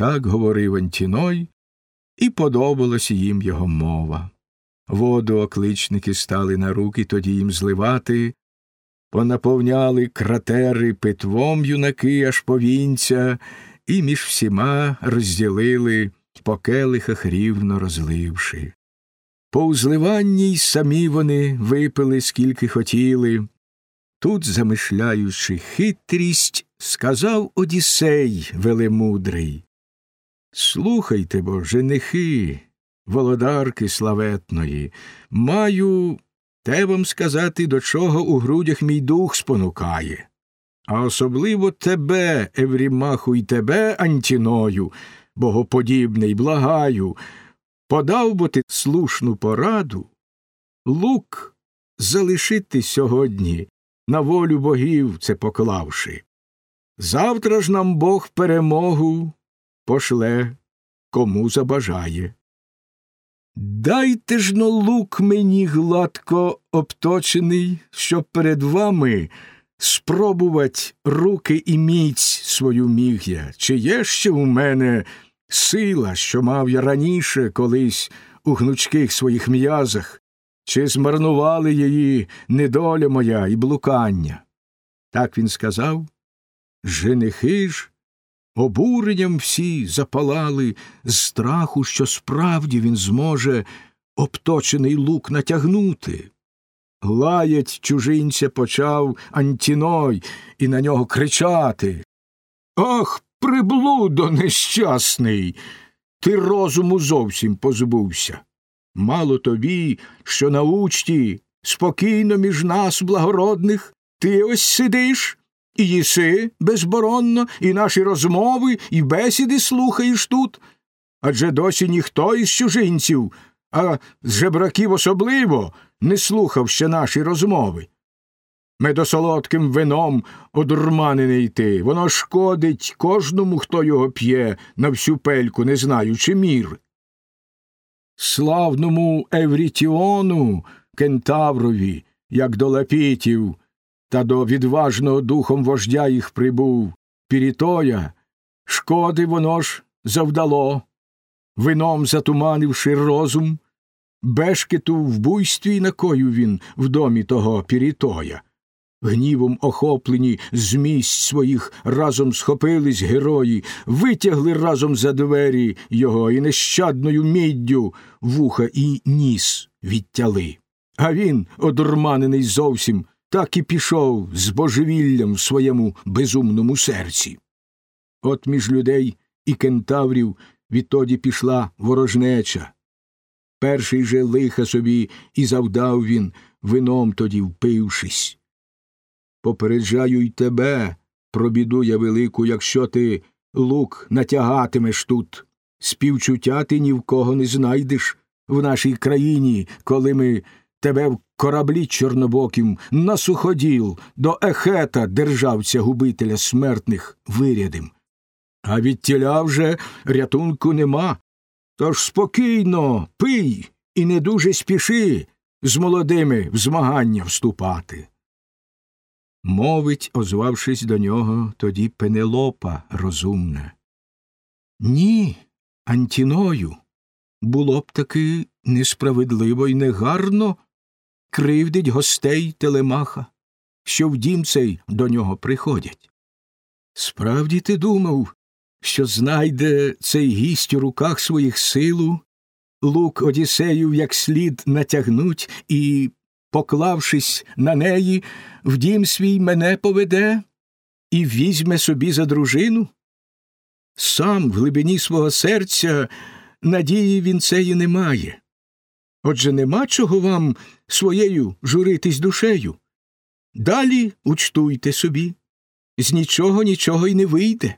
Так говорив Антіной, і подобалась їм його мова. Воду окличники стали на руки тоді їм зливати, понаповняли кратери питвом юнаки аж повінця, і між всіма розділили, по келихах рівно розливши. По узливанні й самі вони випили, скільки хотіли. Тут, замишляючи хитрість, сказав Одіссей велемудрий Слухайте бо, женихи, володарки славетної, маю те вам сказати, до чого у грудях мій дух спонукає. А особливо тебе, Еврімаху, й тебе, Антіною, богоподібний, благаю, подав бо ти слушну пораду, лук залишити сьогодні, на волю богів це поклавши. Завтра ж нам Бог перемогу пошле, кому забажає. Дайте ж но лук мені гладко обточений, щоб перед вами спробувать руки і міць свою міг я, чи є ще у мене сила, що мав я раніше колись у гнучких своїх м'язах, чи змарнували її недоля моя і блукання? Так він сказав. Женихи ж обуренням всі запалали з страху, що справді він зможе обточений лук натягнути. Лаять чужинця почав Антіной і на нього кричати. Ах, приблудо нещасний! Ти розуму зовсім позбувся. Мало тобі, що на учті спокійно між нас, благородних, ти ось сидиш і їси безборонно, і наші розмови, і бесіди слухаєш тут. Адже досі ніхто із чужинців, а з жебраків особливо, не слухав ще наші розмови. Медосолодким вином одурманений ти, воно шкодить кожному, хто його п'є, на всю пельку, не знаючи мір. Славному Еврітіону, кентаврові, як до лапітів, та до відважного духом вождя їх прибув, Пірітоя, шкоди воно ж завдало, вином затуманивши розум, бешкету в буйстві накою він в домі того Пірітоя. Гнівом охоплені з місць своїх разом схопились герої, витягли разом за двері його і нещадною міддю вуха і ніс відтяли. А він, одурманений зовсім, так і пішов з божевіллям в своєму безумному серці. От між людей і кентаврів відтоді пішла ворожнеча. Перший же лиха собі і завдав він, вином тоді впившись. Попереджаю й тебе, про біду я велику, якщо ти лук натягатимеш тут. Співчуття ти ні в кого не знайдеш в нашій країні, коли ми тебе в кораблі чорнобокім на суходіл до ехета державця губителя смертних вирядим. А від тіля вже рятунку нема. Тож спокійно пий і не дуже спіши з молодими в змагання вступати. Мовить, озвавшись до нього, тоді Пенелопа розумна. Ні, Антіною, було б таки несправедливо й негарно кривдить гостей телемаха, що в дім цей до нього приходять. Справді ти думав, що знайде цей гість у руках своїх силу, лук Одіссеїв як слід натягнуть і, поклавшись на неї, в дім свій мене поведе і візьме собі за дружину? Сам в глибині свого серця надії він цеї не має. Отже нема чого вам своєю журитись душею. Далі учтуйте собі, з нічого нічого й не вийде.